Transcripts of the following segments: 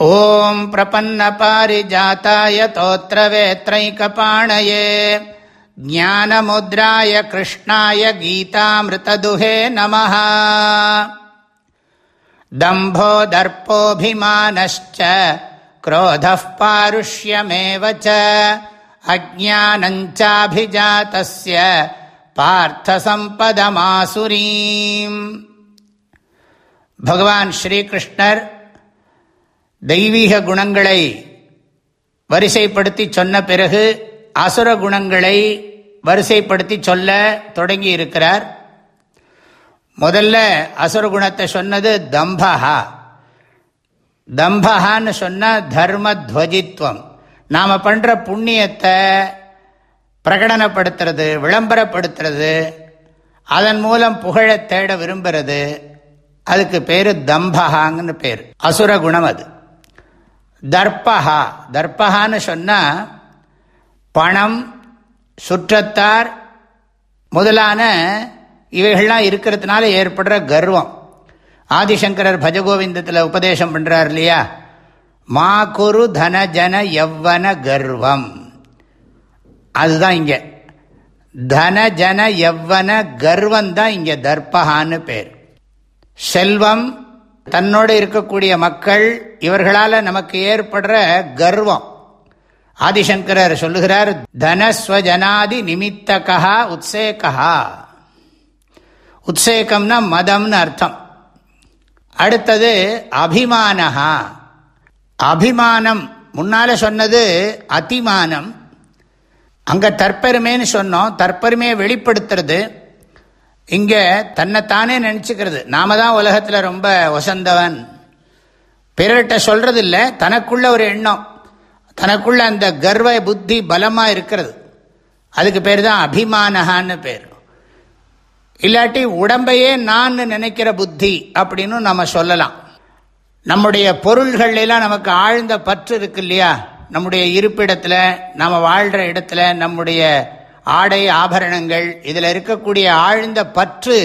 ॐ प्रपन्नपारिजाताय तोत्रवेत्रैकपाणये, ज्ञानमुद्राय कृष्णाय गीतामृतदुहे नमः। दम्भो दर्पोऽभिमानश्च क्रोधः पारुष्यमेव च, अज्ञानञ्चाभिजातस्य पार्थसम्पदमासुरीम्। भगवान् श्रीकृष्णर् தெய்வீக குணங்களை வரிசைப்படுத்தி சொன்ன பிறகு அசுர குணங்களை வரிசைப்படுத்தி சொல்ல தொடங்கி இருக்கிறார். முதல்ல அசுர குணத்தை சொன்னது தம்பஹா. தம்பஹான்னு சொன்ன தர்மத்வஜித்வம். நாம் பண்ணுற புண்ணியத்தை பிரகடனப்படுத்துறது விளம்பரப்படுத்துறது அதன் மூலம் புகழை தேட விரும்புறது அதுக்கு பேர் தம்பஹாங்கன்னு பேர். அசுர குணம் அது. தர்பஹா தர்பஹான்னு சொன்னால் பணம் சுற்றத்தார் முதலான இவைகள்லாம் இருக்கிறதுனால ஏற்படுற கர்வம். ஆதிசங்கரர் பஜகோவிந்தத்தில் உபதேசம் பண்ணுறார் இல்லையா? மா குரு தனஜன எவ்வன கர்வம். அதுதான் இங்கே. தனஜன எவ்வன கர்வம் தான் இங்கே தர்பஹான்னு பேர். செல்வம் தன்னோடு இருக்கக்கூடிய மக்கள் இவர்களால் நமக்கு ஏற்படுற கர்வம். ஆதிசங்கரர் சொல்லுகிறார் தனஸ்வஜனாதி நிமித்தகா உத்சேகா உத்சேகம்னா மதம்னு அர்த்தம். அடுத்தது அபிமானஹா. அபிமானம் முன்னால் சொன்னது அதிமானம் அங்கே தற்பெருமைன்னு சொன்னோம் தற்பெருமையை வெளிப்படுத்துறது இங்கே தன்னைத்தானே நினச்சிக்கிறது. நாம தான் உலகத்தில் ரொம்ப வசந்தவன். பிறர்கிட்ட சொல்றது இல்லை தனக்குள்ள ஒரு எண்ணம். தனக்குள்ள அந்த கர்வ புத்தி பலமாக இருக்கிறது. அதுக்கு பேர் தான் அபிமானஹான்னு பேர். இல்லாட்டி உடம்பையே நான் நினைக்கிற புத்தி அப்படின்னு நம்ம சொல்லலாம். நம்முடைய பொருள்கள்லாம் நமக்கு ஆழ்ந்த பற்று இருக்கு இல்லையா? நம்முடைய இருப்பிடத்தில் நம்ம வாழ்கிற இடத்துல நம்முடைய ஆடை ஆபரணங்கள் இதில் இருக்கக்கூடிய ஆழ்ந்த பற்று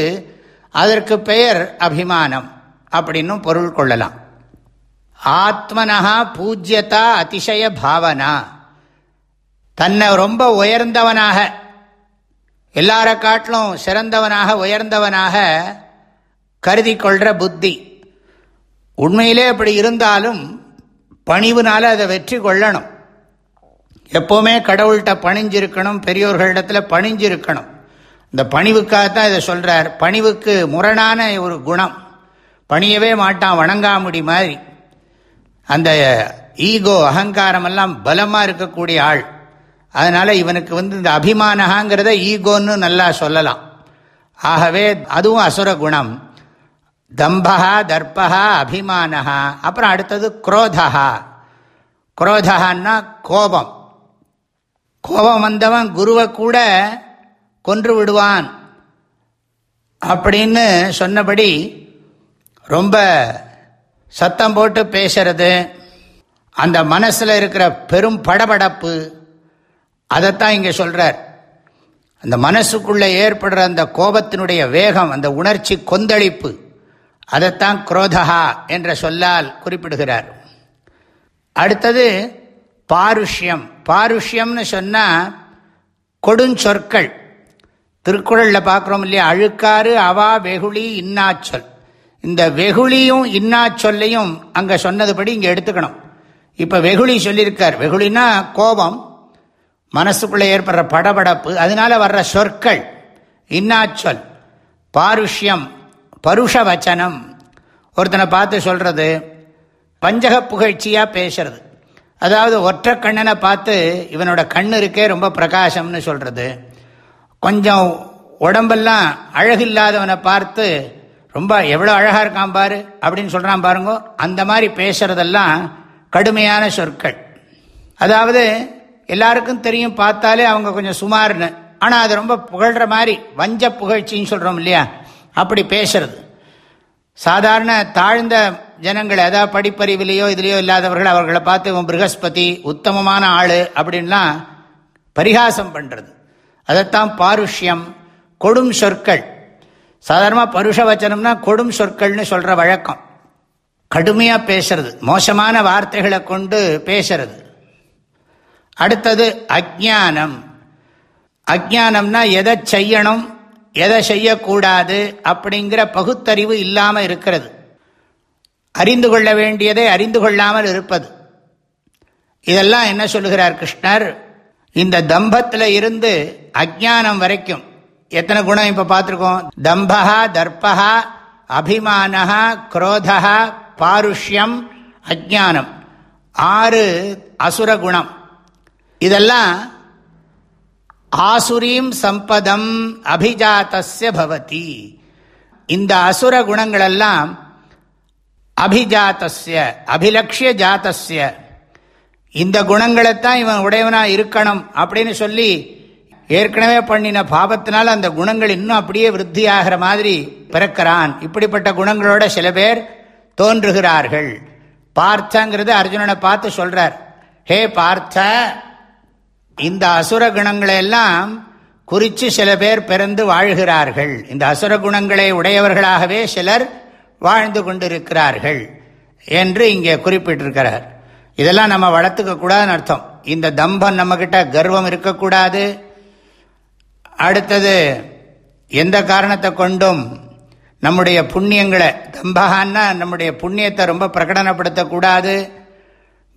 அதற்கு பெயர் அபிமானம் அப்படின்னும் பொருள் கொள்ளலாம். ஆத்மனஹா பூஜ்யதா அதிசய பாவனா. தன்னை ரொம்ப உயர்ந்தவனாக எல்லார காட்டிலும் சிறந்தவனாக உயர்ந்தவனாக கருதி கொள்கிற புத்தி. உண்மையிலே அப்படி இருந்தாலும் பணிவுனால அதை வெற்றி கொள்ளணும். எப்போவுமே கடவுள்கிட்ட பணிஞ்சிருக்கணும் பெரியோர்களிடத்தில் பணிஞ்சிருக்கணும். இந்த பணிவுக்காகத்தான் இதை சொல்கிறார் பணிவுக்கு முரணான ஒரு குணம். பணியவே மாட்டான் வணங்காமுடி மாதிரி. அந்த ஈகோ அகங்காரம் எல்லாம் பலமாக இருக்கக்கூடிய ஆள். அதனால் இவனுக்கு வந்து இந்த அபிமானகாங்கிறத ஈகோன்னு நல்லா சொல்லலாம். ஆகவே அதுவும் அசுர குணம். தம்பகா தர்பகா அபிமானகா அப்புறம் அடுத்தது குரோதகா குரோதகான்னா கோபம். கோபம் வந்தவன் குருவை கூட கொன்று விடுவான். அப்படின்னு சொன்னபடி ரொம்ப சத்தம் போட்டு பேசுறது அந்த மனசில் இருக்கிற பெரும் படபடப்பு அதைத்தான் இங்கே சொல்கிறார் அந்த மனசுக்குள்ளே ஏற்படுற அந்த கோபத்தினுடைய வேகம் அந்த உணர்ச்சி கொந்தளிப்பு அதைத்தான் குரோதகா என்ற சொல்லால் குறிப்பிடுகிறார். அடுத்தது பாருஷ்யம். பாருஷ்யம்னு சொன்னால் கொடுஞ்சொற்கள் திருக்குறளில் பார்க்குறோம் இல்லையா? அழுக்காறு அவா வெகுளி இன்னாச்சொல். இந்த வெகுளியும் இன்னாச்சொல்லையும் அங்கே சொன்னதுபடி இங்கே எடுத்துக்கணும். இப்போ வெகுளி சொல்லியிருக்கார். வெகுளினா கோபம் மனசுக்குள்ளே ஏற்படுற படபடப்பு அதனால வர்ற சொற்கள். இன்னாச்சொல் பாருஷ்யம் பருஷ வச்சனம் ஒருத்தனை பார்த்து சொல்கிறது பஞ்சக புகழ்ச்சியாக பேசுறது. அதாவது ஒற்றை கண்ணனை பார்த்து இவனோட கண்ணு இருக்கே ரொம்ப பிரகாசம்னு சொல்கிறது கொஞ்சம் உடம்பெல்லாம் அழகில்லாதவனை பார்த்து ரொம்ப எவ்வளோ அழகாக இருக்கான் பாரு அப்படின்னு சொல்கிறான் பாருங்க. அந்த மாதிரி பேசுகிறதெல்லாம் கடுமையான சொற்கள். அதாவது எல்லாருக்கும் தெரியும் பார்த்தாலே அவங்க கொஞ்சம் சுமார்னு. ஆனால் அது ரொம்ப புகழ்கிற மாதிரி வஞ்ச புகழ்ச்சின்னு சொல்கிறோம் இல்லையா? அப்படி பேசுறது. சாதாரண தாழ்ந்த ஜனங்கள் அதாவது படிப்பறிவிலையோ இதுலேயோ இல்லாதவர்கள் அவர்களை பார்த்து இவன் ப்ரகஸ்பதி உத்தமமான ஆள் அப்படின்லாம் பரிகாசம் பண்ணுறது அதைத்தான் பாருஷ்யம் கொடும் சொற்கள். சாதாரணமாக பருஷ வச்சனம்னா கொடும் சொற்கள்னு சொல்கிற வழக்கம். கடுமையாக பேசுறது. மோசமான வார்த்தைகளை கொண்டு பேசுறது. அடுத்தது அஜானம் அஜானம்னா எதை செய்யணும் எதை செய்யக்கூடாது அப்படிங்கிற பகுத்தறிவு இல்லாமல் இருக்கிறது. அறிந்து கொள்ள வேண்டியதை அறிந்து கொள்ளாமல் இருப்பது. இதெல்லாம் என்ன சொல்லுகிறார் கிருஷ்ணர்? இந்த தம்பத்தில் இருந்து அஜானம் வரைக்கும். எத்தனை குணம் இப்போ பார்த்துருக்கோம்? தம்பகா தர்பகா அபிமானகா குரோதகா பாருஷ்யம் அஜானம் ஆறு அசுர குணம். இதெல்லாம் ஆசுரீம் சம்பதம் அபிஜாத்தஸ்ய பவதி. இந்த அசுர குணங்களெல்லாம் அபிஜாத்தஸ்ய அபிலக்ஷிய ஜாத்தஸ்ய. இந்த குணங்களைத்தான் இவன் உடையவனா இருக்கணும் அப்படின்னு சொல்லி ஏற்கனவே பண்ணின பாபத்தினால் அந்த குணங்கள் இன்னும் அப்படியே விருத்தி ஆகிற மாதிரி பிறக்கிறான். இப்படிப்பட்ட குணங்களோட சில பேர் தோன்றுகிறார்கள். பார்த்தங்கிறது அர்ஜுனனை பார்த்து சொல்றார். ஹே பார்த்த இந்த அசுர குணங்களை எல்லாம் குறித்து சில பேர் பிறந்து வாழ்கிறார்கள். இந்த அசுர குணங்களை உடையவர்களாகவே சிலர் வாழ்ந்து கொண்டிருக்கிறார்கள் என்று இங்கே குறிப்பிட்டிருக்கிறார். இதெல்லாம் நம்ம வளர்த்துக்க கூடாதுன்னு அர்த்தம். இந்த தம்பம் நம்மக்கிட்ட கர்வம் இருக்கக்கூடாது. அடுத்தது எந்த காரணத்தை கொண்டும் நம்முடைய புண்ணியங்களை தம்பகான்னா நம்முடைய புண்ணியத்தை ரொம்ப பிரகடனப்படுத்தக்கூடாது.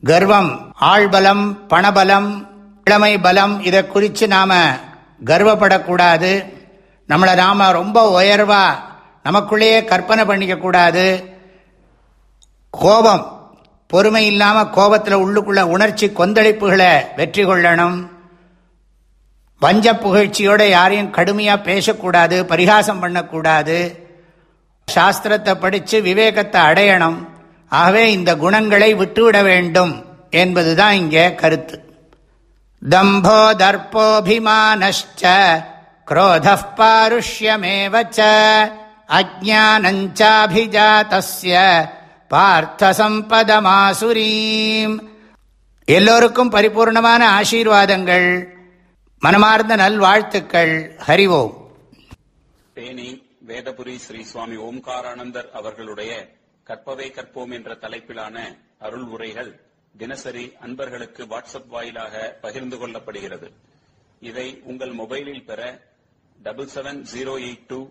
கர்வம் ஆழ்பலம் பணபலம் இளமை பலம் இதை குறித்து நாம் கர்வப்படக்கூடாது. நம்மளை நாம் ரொம்ப உயர்வாக நமக்குள்ளேயே கற்பனை பண்ணிக்கக்கூடாது கோபம் பொறுமை இல்லாமல் கோபத்தில் உள்ளுக்குள்ள உணர்ச்சி கொந்தளிப்புகளை வெற்றி கொள்ளணும். வஞ்ச புகழ்ச்சியோட யாரையும் கடுமையாக பேசக்கூடாது பரிகாசம் பண்ணக்கூடாது. சாஸ்திரத்தை படித்து விவேகத்தை அடையணும். ஆகவே இந்த குணங்களை விட்டுவிட வேண்டும் என்பது தான் இங்கே கருத்து. தம்போ தர்போபிமானஷ்ட குரோத பாருஷ்யமேவச்ச. அஜானஞ்சாபிஜாத்திய பார்த்தசம்பதமாசுரீம். எல்லோருக்கும் பரிபூர்ணமான ஆசீர்வாதங்கள் மனமார்ந்த நல்வாழ்த்துக்கள். ஹரி ஓம். தேனி வேதபுரி ஸ்ரீ சுவாமி ஓம்காரானந்தர் அவர்களுடைய கற்பவை கற்போம் என்ற தலைப்பிலான அருள் உரைகள் தினசரி அன்பர்களுக்கு வாட்ஸ்அப் வாயிலாக பகிர்ந்து கொள்ளப்படுகிறது. இதை உங்கள் மொபைலில் பெற double seven zero eight two